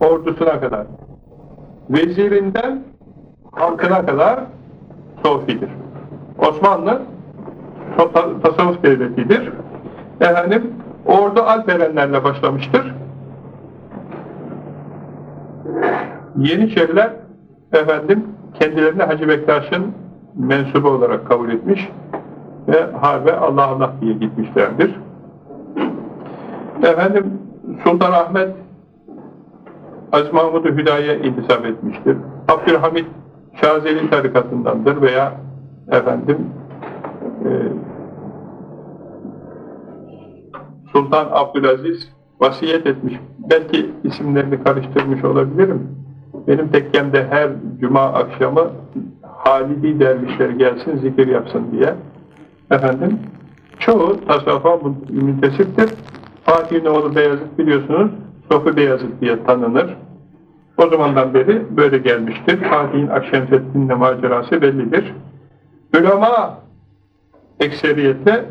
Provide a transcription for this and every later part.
ordusuna kadar, vezirinden halkına kadar sofidir. Osmanlı tasavvuf devletidir. Efendim, ordu Alperenlerle başlamıştır. Yeniçeriler efendim kendilerini Hacı Bektaş'ın mensubu olarak kabul etmiş ve harbe Allah Allah diye gitmişlerdir. Efendim Sultan Ahmet Aziz Mahmud-u Hüdayi'ye intisap etmiştir. Abdülhamit Şazeli tarikatındandır veya efendim e, Sultan Abdülaziz vasiyet etmiş. Belki isimlerini karıştırmış olabilirim. Benim tekkemde her cuma akşamı Halidi dervişler gelsin zikir yapsın diye. Efendim, çoğu tasavvufa müntesiptir. Fatih'in oğlu Beyazıt biliyorsunuz, Sofi Beyazıt diye tanınır. O zamandan beri böyle gelmiştir. Fatih'in Akşemseddin'le macerası bellidir. Ülema ekseriyetle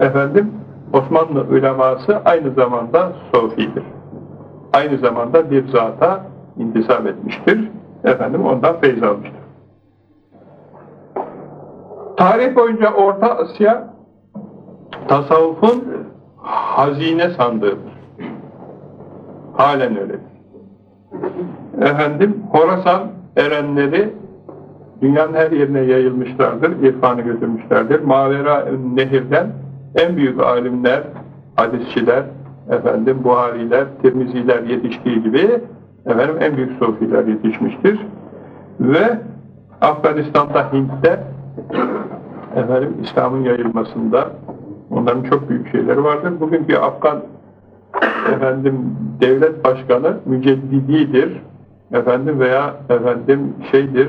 efendim Osmanlı uleması aynı zamanda Sofi'dir. Aynı zamanda bir zata intisap etmiştir. Efendim ondan feyz almıştır. Tarih boyunca Orta Asya tasavvufun hazine sandığıdır. Halen öyle. Efendim Horasan erenleri dünyanın her yerine yayılmışlardır, irfanı götürmüşlerdir. Mavera nehirden en büyük alimler, hadisçiler, efendim Buhariler, Tirmiziler yetiştiği gibi efendim en büyük sofiler yetişmiştir. Ve Afganistan'da, Hint'te efendim İslam'ın yayılmasında onların çok büyük şeyleri vardır. Bugünkü Afgan efendim devlet başkanı müceddididir. Efendim veya efendim şeydir.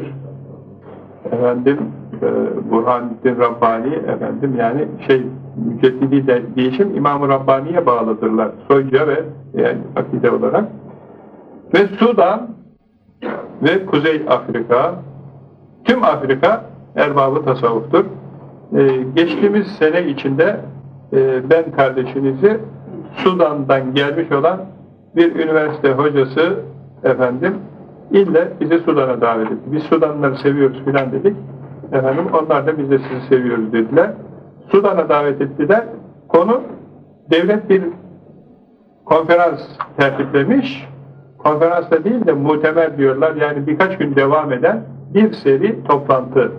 Efendim e, Burhanettin Rabbani efendim yani şey müceddidi de değişim İmam-ı Rabbani'ye bağlıdırlar. Soyca ve yani akide olarak. Ve Sudan ve Kuzey Afrika tüm Afrika erbabı tasavvuftur. Ee, geçtiğimiz sene içinde e, ben kardeşinizi Sudan'dan gelmiş olan bir üniversite hocası efendim ille bizi Sudan'a davet etti. Biz Sudanlıları seviyoruz filan dedik. Efendim onlar da biz de sizi seviyoruz dediler. Sudan'a davet ettiler. Konu devlet bir konferans tertiplemiş. Konferansta değil de mutemer diyorlar. Yani birkaç gün devam eden bir seri toplantı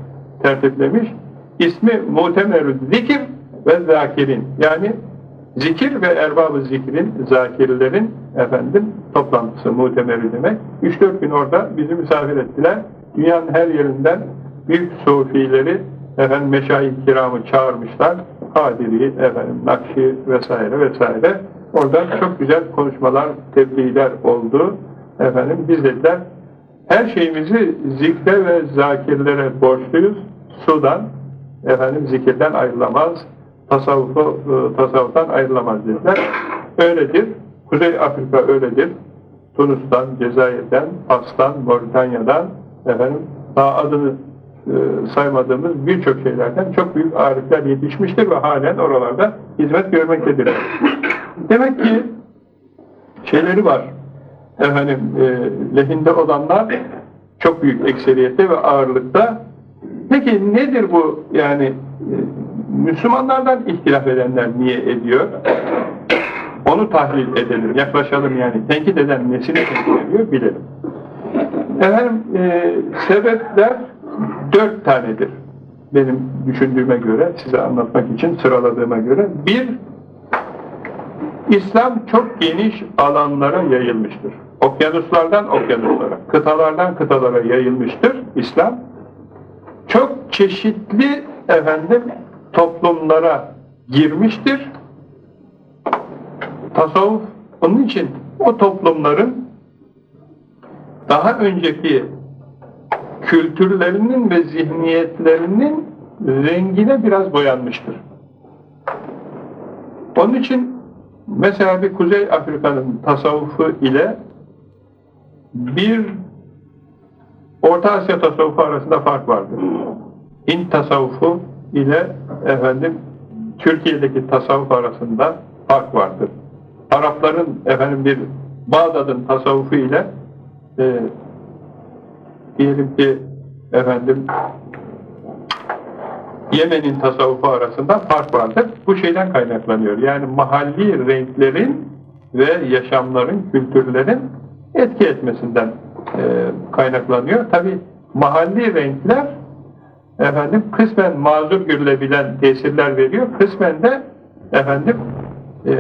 tertiplemiş. İsmi Mutemerü Zikir ve Zakirin. Yani zikir ve erbabı zikrin, zakirlerin efendim toplantısı mutemeri demek. 3-4 gün orada bizi misafir ettiler. Dünyanın her yerinden büyük sufileri efendim meşayih kiramı çağırmışlar. Kadiri, efendim Nakşi vesaire vesaire. Orada çok güzel konuşmalar, tebliğler oldu. Efendim biz dediler her şeyimizi zikre ve zakirlere borçluyuz. Sudan efendim zikirden ayrılamaz. Tasavvufu, e, tasavvuftan ayrılamaz dediler. Öyledir. Kuzey Afrika öyledir. Tunus'tan, Cezayir'den, Fas'tan, Moritanya'dan efendim daha adını e, saymadığımız birçok şeylerden çok büyük arifler yetişmiştir ve halen oralarda hizmet görmektedir. Demek ki şeyleri var. Efendim e, lehinde olanlar çok büyük ekseriyette ve ağırlıkta. Peki nedir bu yani e, Müslümanlardan ihtilaf edenler niye ediyor? Onu tahlil edelim, yaklaşalım yani. Tenkit eden nesine tenkit ediyor bilelim. Efendim e, sebepler dört tanedir. Benim düşündüğüme göre, size anlatmak için sıraladığıma göre. Bir, İslam çok geniş alanlara yayılmıştır. Okyanuslardan okyanuslara, kıtalardan kıtalara yayılmıştır İslam. Çok çeşitli efendim toplumlara girmiştir. Tasavvuf onun için o toplumların daha önceki kültürlerinin ve zihniyetlerinin rengine biraz boyanmıştır. Onun için mesela bir Kuzey Afrika'nın tasavvufu ile bir Orta Asya tasavvufu arasında fark vardır. Hint tasavvufu ile efendim Türkiye'deki tasavvuf arasında fark vardır. Arapların efendim bir Bağdat'ın tasavvufu ile e, diyelim ki efendim Yemen'in tasavvufu arasında fark vardır. Bu şeyden kaynaklanıyor. Yani mahalli renklerin ve yaşamların, kültürlerin etki etmesinden e, kaynaklanıyor. Tabi mahalli renkler efendim kısmen mazur görülebilen tesirler veriyor. Kısmen de efendim e,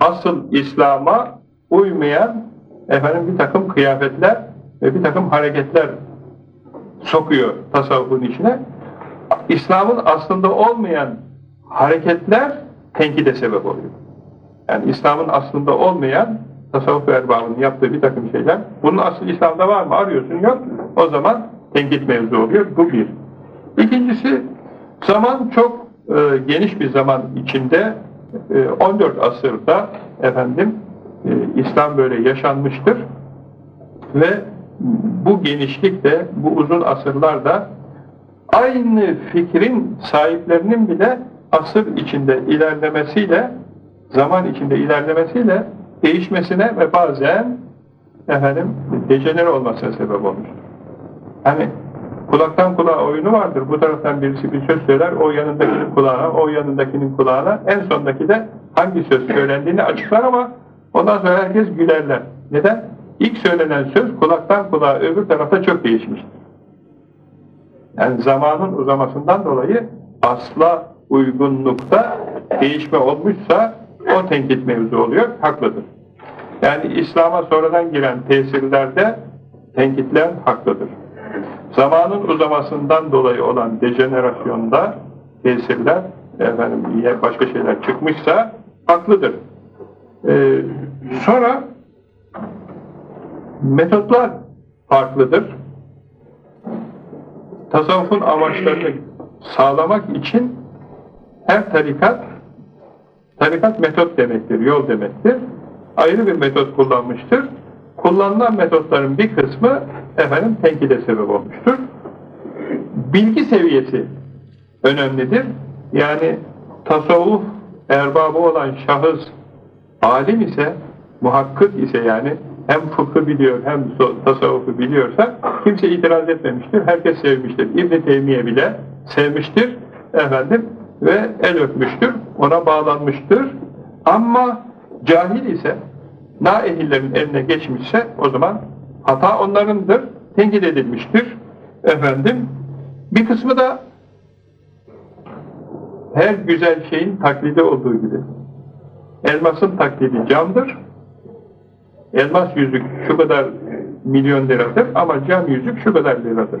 asıl İslam'a uymayan efendim bir takım kıyafetler ve bir takım hareketler sokuyor tasavvufun içine. İslam'ın aslında olmayan hareketler tenkide sebep oluyor. Yani İslam'ın aslında olmayan tasavvuf erbabının yaptığı bir takım şeyler. Bunun aslı İslam'da var mı? Arıyorsun yok. O zaman tenkit mevzu oluyor. Bu bir. İkincisi zaman çok e, geniş bir zaman içinde e, 14 asırda efendim e, İslam böyle yaşanmıştır ve bu genişlikte, bu uzun asırlarda aynı fikrin sahiplerinin bile asır içinde ilerlemesiyle, zaman içinde ilerlemesiyle değişmesine ve bazen efendim dejenere olmasına sebep olmuş. Hani kulaktan kulağa oyunu vardır. Bu taraftan birisi bir söz söyler, o yanındakinin kulağına, o yanındakinin kulağına, en sondaki de hangi söz söylendiğini açıklar ama ondan sonra herkes gülerler. Neden? İlk söylenen söz kulaktan kulağa öbür tarafta çok değişmiştir. Yani zamanın uzamasından dolayı asla uygunlukta değişme olmuşsa o tenkit mevzu oluyor, haklıdır. Yani İslam'a sonradan giren tesirlerde tenkitler haklıdır. Zamanın uzamasından dolayı olan dejenerasyonda tesirler, efendim başka şeyler çıkmışsa haklıdır. Ee, sonra metotlar farklıdır. Tasavvufun amaçlarını sağlamak için her tarikat tarikat metot demektir, yol demektir. Ayrı bir metot kullanmıştır. Kullanılan metotların bir kısmı efendim tenkide sebep olmuştur. Bilgi seviyesi önemlidir. Yani tasavvuf erbabı olan şahıs alim ise, muhakkık ise yani hem fıkhı biliyor hem tasavvufu biliyorsa kimse itiraz etmemiştir. Herkes sevmiştir. İbn Teymiye bile sevmiştir efendim ve el öpmüştür. Ona bağlanmıştır. Ama cahil ise naehillerin eline geçmişse o zaman hata onlarındır. Tenkit edilmiştir. Efendim bir kısmı da her güzel şeyin taklidi olduğu gibi. Elmasın taklidi camdır. Elmas yüzük şu kadar milyon liradır ama cam yüzük şu kadar liradır.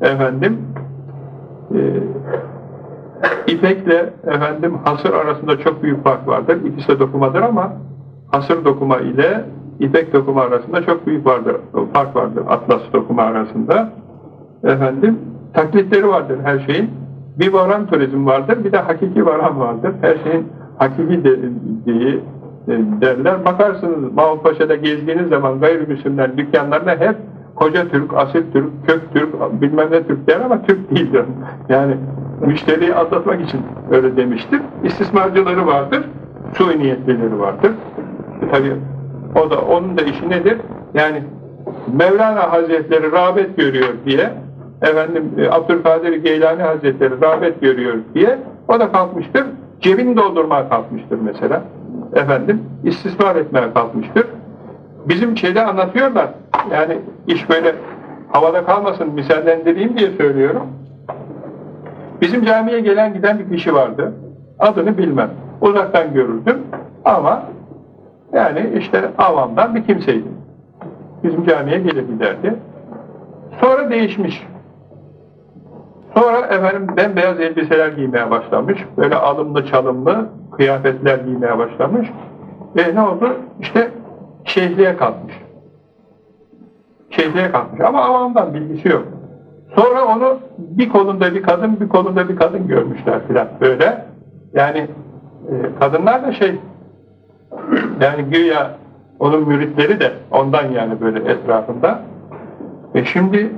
Efendim e, ipekle efendim hasır arasında çok büyük fark vardır. İkisi de dokumadır ama hasır dokuma ile ipek dokuma arasında çok büyük vardır, fark vardır. Atlas dokuma arasında. Efendim taklitleri vardır her şeyin. Bir varan turizm vardır, bir de hakiki varan vardır. Her şeyin hakiki dediği e, derler. Bakarsınız Mahmutpaşa'da gezdiğiniz zaman gayrimüslimler dükkanlarına hep koca Türk, asil Türk, kök Türk, bilmem ne Türk der ama Türk değildir. Yani müşteriyi atlatmak için öyle demiştir. İstismarcıları vardır, sui niyetlileri vardır. Tabii o da onun da işi nedir? Yani Mevlana Hazretleri rağbet görüyor diye efendim e, Abdülkadir Geylani Hazretleri rağbet görüyor diye o da kalkmıştır. Cebini doldurmaya kalkmıştır mesela efendim istismar etmeye kalkmıştır. Bizim şeyde anlatıyorlar. Yani iş böyle havada kalmasın misallendireyim diye söylüyorum. Bizim camiye gelen giden bir kişi vardı. Adını bilmem. Uzaktan görürdüm ama yani işte avamdan bir kimseydi. Bizim camiye gelip giderdi. Sonra değişmiş. Sonra efendim bembeyaz elbiseler giymeye başlamış. Böyle alımlı çalımlı kıyafetler giymeye başlamış. Ve ne oldu? İşte şeyhliğe kalkmış. Şeyhliğe kalkmış. Ama avamdan bilgisi yok. Sonra onu bir kolunda bir kadın, bir kolunda bir kadın görmüşler filan böyle. Yani e, kadınlar da şey yani güya onun müritleri de ondan yani böyle etrafında. Ve şimdi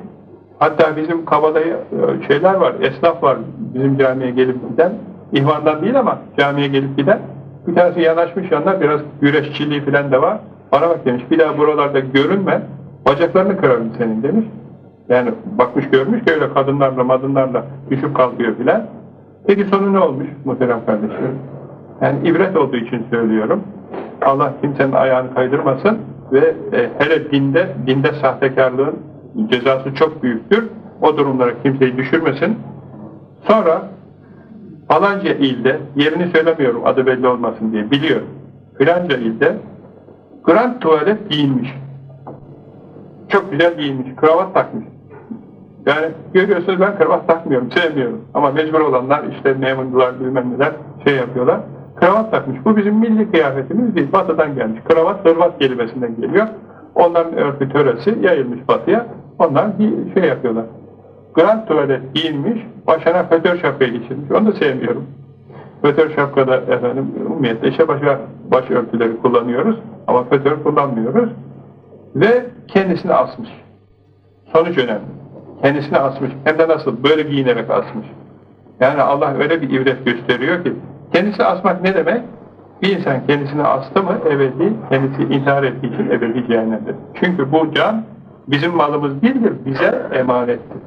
hatta bizim kabadayı e, şeyler var, esnaf var bizim camiye gelip giden. İhvandan değil ama camiye gelip giden. Bir tanesi yanaşmış yanına biraz güreşçiliği falan da var. Bana bak demiş, bir daha buralarda görünme, bacaklarını kırarım senin demiş. Yani bakmış görmüş ki öyle kadınlarla madınlarla düşüp kalkıyor filan. Peki sonu ne olmuş muhterem kardeşlerim? Yani ibret olduğu için söylüyorum. Allah kimsenin ayağını kaydırmasın ve e, hele dinde, dinde sahtekarlığın cezası çok büyüktür. O durumlara kimseyi düşürmesin. Sonra falanca ilde, yerini söylemiyorum adı belli olmasın diye biliyorum. Filanca ilde grand tuvalet giyinmiş. Çok güzel giyinmiş, kravat takmış. Yani görüyorsunuz ben kravat takmıyorum, sevmiyorum. Ama mecbur olanlar işte memurlar bilmem neler şey yapıyorlar. Kravat takmış. Bu bizim milli kıyafetimiz değil. Batı'dan gelmiş. Kravat Hırvat kelimesinden geliyor. Onların örgü töresi yayılmış batıya. Onlar şey yapıyorlar. Grand tuvalet giyinmiş, başına fötör şapkayı geçirmiş. Onu da sevmiyorum. Fötör şapkada efendim umumiyetle işe başa baş örtüleri kullanıyoruz ama fötör kullanmıyoruz. Ve kendisini asmış. Sonuç önemli. Kendisini asmış. Hem de nasıl? Böyle giyinerek asmış. Yani Allah öyle bir ibret gösteriyor ki kendisi asmak ne demek? Bir insan kendisini astı mı ebedi, kendisi intihar ettiği için ebedi cehennemde. Çünkü bu can bizim malımız değildir, bize emanettir.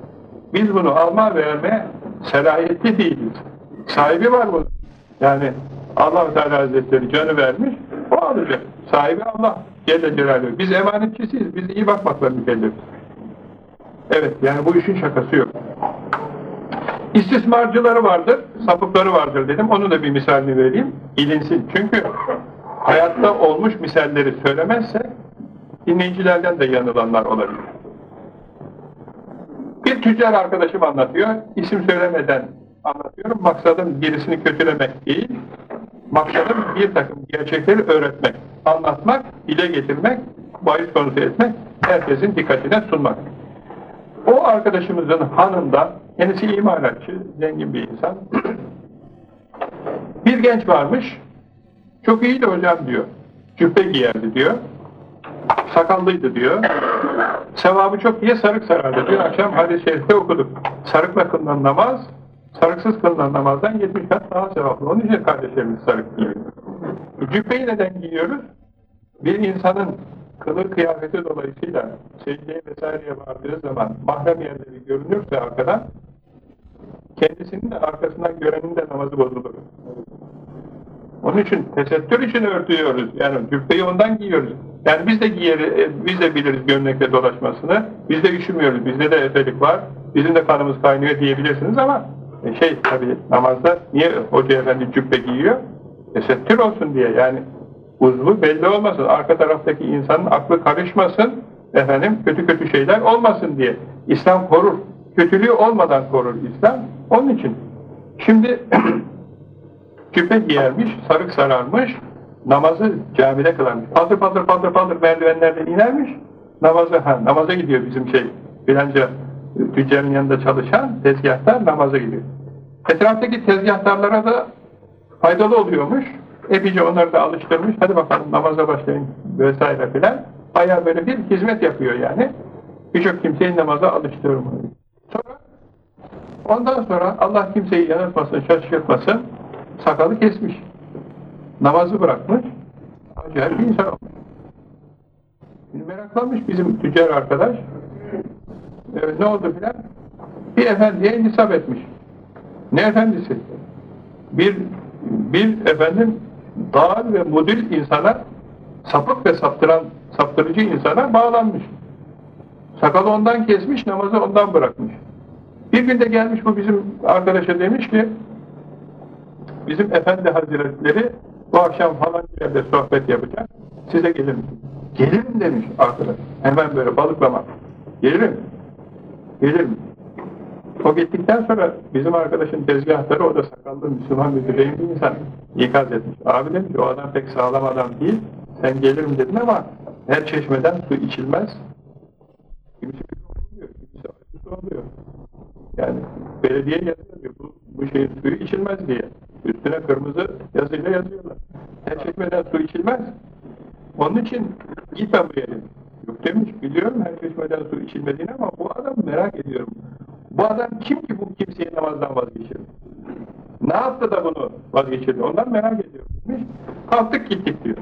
Biz bunu alma vermeye selahiyetli değiliz. Sahibi var bunun. Yani allah Teala Hazretleri canı vermiş, o alacak. Sahibi Allah Celle Celaluhu. Biz emanetçisiyiz, biz iyi bakmakla mükellefiz. Evet, yani bu işin şakası yok. İstismarcıları vardır, sapıkları vardır dedim. Onu da bir misalini vereyim. İlinsin. Çünkü hayatta olmuş misalleri söylemezse dinleyicilerden de yanılanlar olabilir. Bir tüccar arkadaşım anlatıyor. İsim söylemeden anlatıyorum. Maksadım birisini kötülemek değil. Maksadım bir takım gerçekleri öğretmek, anlatmak, dile getirmek, bahis konusu etmek, herkesin dikkatine sunmak. O arkadaşımızın hanında, kendisi imalatçı, zengin bir insan. bir genç varmış, çok iyiydi hocam diyor. Cübbe giyerdi diyor. Sakallıydı diyor. Sevabı çok diye sarık sarardı diyor. Akşam hadis-i şerifte okuduk. Sarıkla kılınan namaz, sarıksız kılınan namazdan 70 kat daha sevaplı. Onun için kardeşlerimiz sarık giyiyor. Cübbeyi neden giyiyoruz? Bir insanın kılık kıyafeti dolayısıyla secdeye vesaireye vardığı zaman mahrem yerleri görünürse arkadan kendisinin de arkasından görenin de namazı bozulur. Onun için tesettür için örtüyoruz. Yani cübbeyi ondan giyiyoruz. Yani biz de giyeriz, e, biz de biliriz gömlekle dolaşmasını. Biz de üşümüyoruz. Bizde de efelik var. Bizim de kanımız kaynıyor diyebilirsiniz ama e, şey tabii namazda niye hoca efendi cübbe giyiyor? Tesettür olsun diye yani uzvu belli olmasın. Arka taraftaki insanın aklı karışmasın. Efendim kötü kötü şeyler olmasın diye. İslam korur. Kötülüğü olmadan korur İslam. Onun için. Şimdi küpe giyermiş, sarık sararmış, namazı camide kılarmış. Paldır paldır paldır paldır merdivenlerden inermiş, namazı, ha, namaza gidiyor bizim şey, filanca tüccarın yanında çalışan tezgahtar namaza gidiyor. Etraftaki tezgahtarlara da faydalı oluyormuş. Epeyce onları da alıştırmış. Hadi bakalım namaza başlayın vesaire filan. Bayağı böyle bir hizmet yapıyor yani. Birçok kimseyi namaza alıştırıyor. Sonra ondan sonra Allah kimseyi yanıltmasın, şaşırtmasın. Sakalı kesmiş. Namazı bırakmış. Acayip bir insan olmuş. Şimdi meraklanmış bizim tüccar arkadaş. Evet, ne oldu filan? Bir efendiye nisap etmiş. Ne efendisi? Bir bir efendim dağ ve mudil insana sapık ve saptıran saptırıcı insana bağlanmış. Sakalı ondan kesmiş, namazı ondan bırakmış. Bir günde gelmiş bu bizim arkadaşa demiş ki bizim efendi hazretleri bu akşam falan yerde sohbet yapacak. Size gelir misin? Gelirim demiş arkadaş. Hemen böyle balıklama. Gelirim. Gelirim. O gittikten sonra bizim arkadaşın tezgahları o da sakallı Müslüman bir bir insan ikaz etmiş. Abi demiş o adam pek sağlam adam değil. Sen gelirim dedin ama her çeşmeden su içilmez. Kimisi oluyor, kimisi acısı oluyor. Yani belediye yazıyor bu, bu şeyin suyu içilmez diye. Üstüne kırmızı yazıyla yazıyorlar. Her çeşmeden su içilmez. Onun için gitme buraya dedim. Yok demiş, biliyorum her çeşmeden su içilmediğini ama bu adam merak ediyorum. Bu adam kim ki bu kimseyi namazdan vazgeçirdi? Ne yaptı da bunu vazgeçirdi? Ondan merak ediyorum. Kalktık gittik diyor.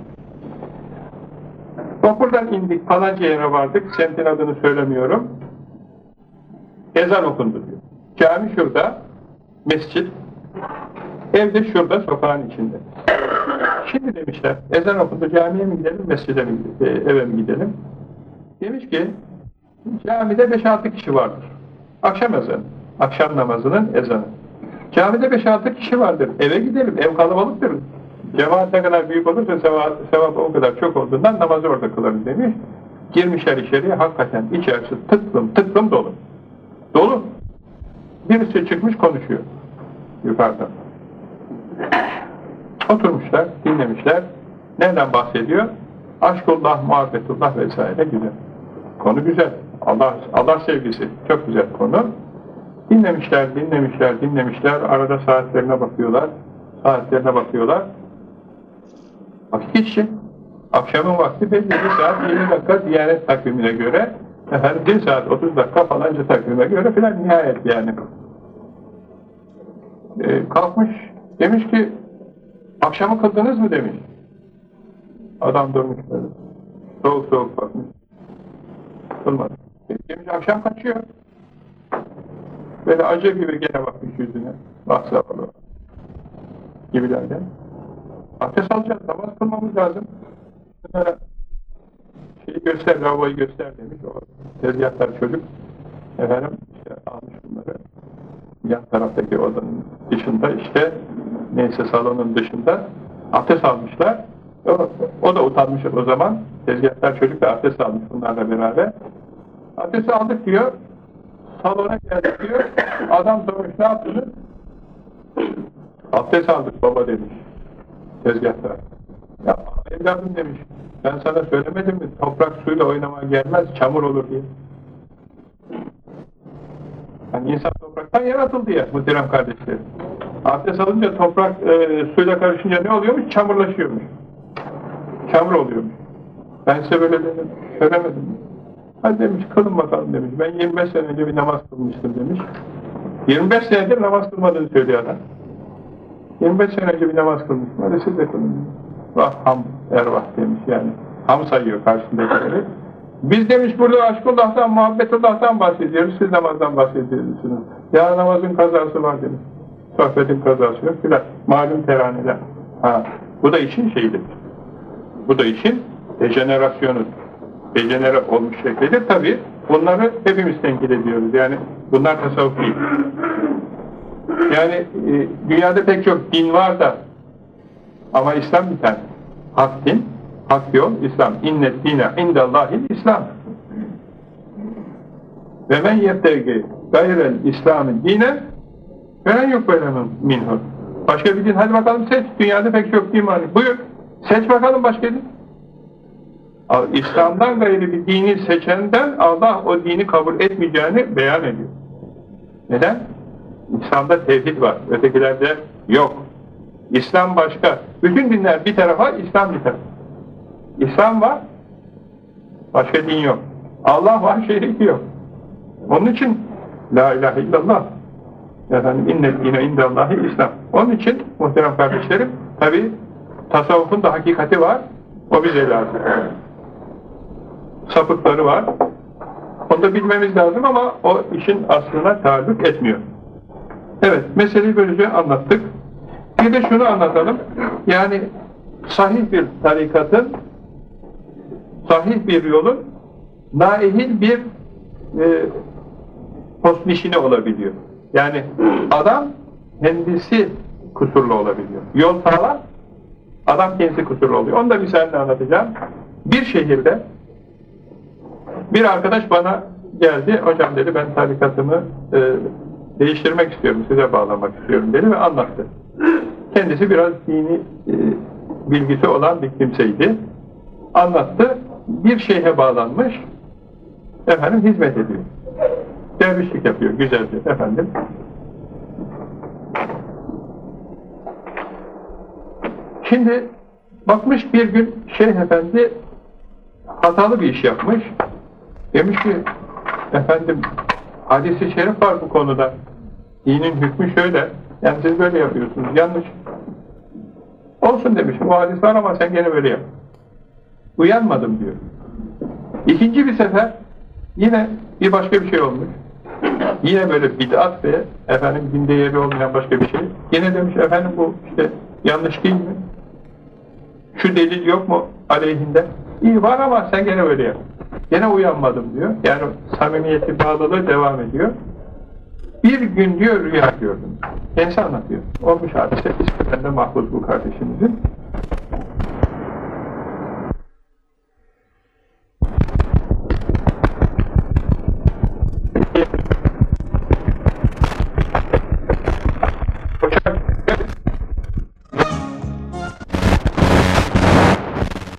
Vapurdan indik, falanca yere vardık, semtin adını söylemiyorum. Ezan okundu diyor. Cami şurada, mescit, evde şurada, sokağın içinde. Şimdi demişler, ezan okundu, camiye mi gidelim, mescide mi gidelim, eve mi gidelim? Demiş ki, camide 5-6 kişi vardır. Akşam ezanı, akşam namazının ezanı. Camide 5-6 kişi vardır, eve gidelim, ev kalabalıktır. Cemaat ne kadar büyük olursa sevap, sevap o kadar çok olduğundan namazı orada kılarız demiş. Girmişler içeriye, hakikaten içerisi tıklım tıklım dolu. Dolu. Birisi çıkmış konuşuyor yukarıdan. Oturmuşlar, dinlemişler. Nereden bahsediyor? Aşkullah, muhabbetullah vesaire güzel. Konu güzel. Allah, Allah sevgisi. Çok güzel konu. Dinlemişler, dinlemişler, dinlemişler. Arada saatlerine bakıyorlar. Saatlerine bakıyorlar. Vakit geçecek. Akşamın vakti belli bir saat 20 dakika Diyanet takvimine göre efendim 1 saat 30 dakika falanca takvime göre filan nihayet yani. Ee, kalkmış demiş ki akşamı kıldınız mı demiş. Adam durmuş böyle. Soğuk soğuk bakmış. Kılmadı. Demiş akşam kaçıyor. Böyle acı gibi gene bakmış yüzüne. Olur. Gibilerden. Abdest alacağız, namaz kılmamız lazım. Bunlara şeyi göster, lavaboyu göster demiş. O tezgahlar çocuk. Efendim işte almış bunları. Yan taraftaki odanın dışında işte neyse salonun dışında abdest almışlar. O, o da utanmış o zaman. Tezgahlar çocuk da abdest almış bunlarla beraber. Abdest aldık diyor. Salona geldik diyor. Adam sormuş ne yaptınız? Abdest aldık baba demiş tezgahta. Ya evladım demiş, ben sana söylemedim mi toprak suyla oynamaya gelmez, çamur olur diye. Yani insan topraktan yaratıldı ya muhterem kardeşlerim. Abdest alınca toprak e, suyla karışınca ne oluyormuş? Çamurlaşıyormuş. Çamur oluyormuş. Ben size böyle dedim, söylemedim. Hadi demiş, kılın bakalım demiş. Ben 25 sene önce bir namaz kılmıştım demiş. 25 senedir namaz kılmadığını söylüyor adam. 25 sene önce bir namaz kılmış. Hadi siz de kılın. Vah ham ervah demiş yani. Ham sayıyor karşısındakileri. Biz demiş burada aşkullah'tan, muhabbetullah'tan bahsediyoruz. Siz namazdan bahsediyorsunuz. Ya namazın kazası var demiş. Sohbetin kazası yok filan. Malum teraneler. Ha, bu da işin şeyidir. Bu da işin dejenerasyonu. Dejenere olmuş şeklidir. Tabi bunları hepimiz tenkit ediyoruz. Yani bunlar tasavvuf değil. Yani e, dünyada pek çok din var da ama İslam bir tane. Hak din, hak yol, İslam. İnnet dine indallahil İslam. Ve men yebtegi gayrel İslam'ın dine veren yok böyle minhur. Başka bir din, hadi bakalım seç. Dünyada pek çok din var. Buyur, seç bakalım başka din. İslam'dan gayrı bir dini seçenden Allah o dini kabul etmeyeceğini beyan ediyor. Neden? İslam'da tevhid var, ötekilerde yok. İslam başka. Bütün dinler bir tarafa, İslam bir tarafa. İslam var, başka din yok. Allah var, şerik yok. Onun için La ilahe illallah efendim innet dine indallahi İslam. Onun için muhterem kardeşlerim tabi tasavvufun da hakikati var. O bize lazım. Sapıkları var. Onu da bilmemiz lazım ama o işin aslına taalluk etmiyor. Evet, meseleyi böylece anlattık. Bir de şunu anlatalım. Yani sahih bir tarikatın, sahih bir yolun naihil bir e, postnişini olabiliyor. Yani adam kendisi kusurlu olabiliyor. Yol sağlam, adam kendisi kusurlu oluyor. Onu da misalle anlatacağım. Bir şehirde bir arkadaş bana geldi, hocam dedi ben tarikatımı e, değiştirmek istiyorum, size bağlamak istiyorum dedi ve anlattı. Kendisi biraz dini e, bilgisi olan bir kimseydi. Anlattı, bir şeyhe bağlanmış, efendim hizmet ediyor. Dervişlik yapıyor, güzelce efendim. Şimdi bakmış bir gün Şeyh Efendi hatalı bir iş yapmış. Demiş ki, efendim Hadis-i şerif var bu konuda. Dinin hükmü şöyle. Yani siz böyle yapıyorsunuz. Yanlış. Olsun demiş. Bu hadis var ama sen gene böyle yap. Uyanmadım diyor. İkinci bir sefer yine bir başka bir şey olmuş. Yine böyle bid'at ve efendim dinde yeri olmayan başka bir şey. Yine demiş efendim bu işte yanlış değil mi? Şu delil yok mu aleyhinde? İyi var ama sen gene öyle yap. Gene uyanmadım diyor. Yani samimiyeti bağlılığı devam ediyor. Bir gün diyor rüya gördüm. Kendisi anlatıyor. Olmuş hadise İskender Mahfuz bu kardeşimizin.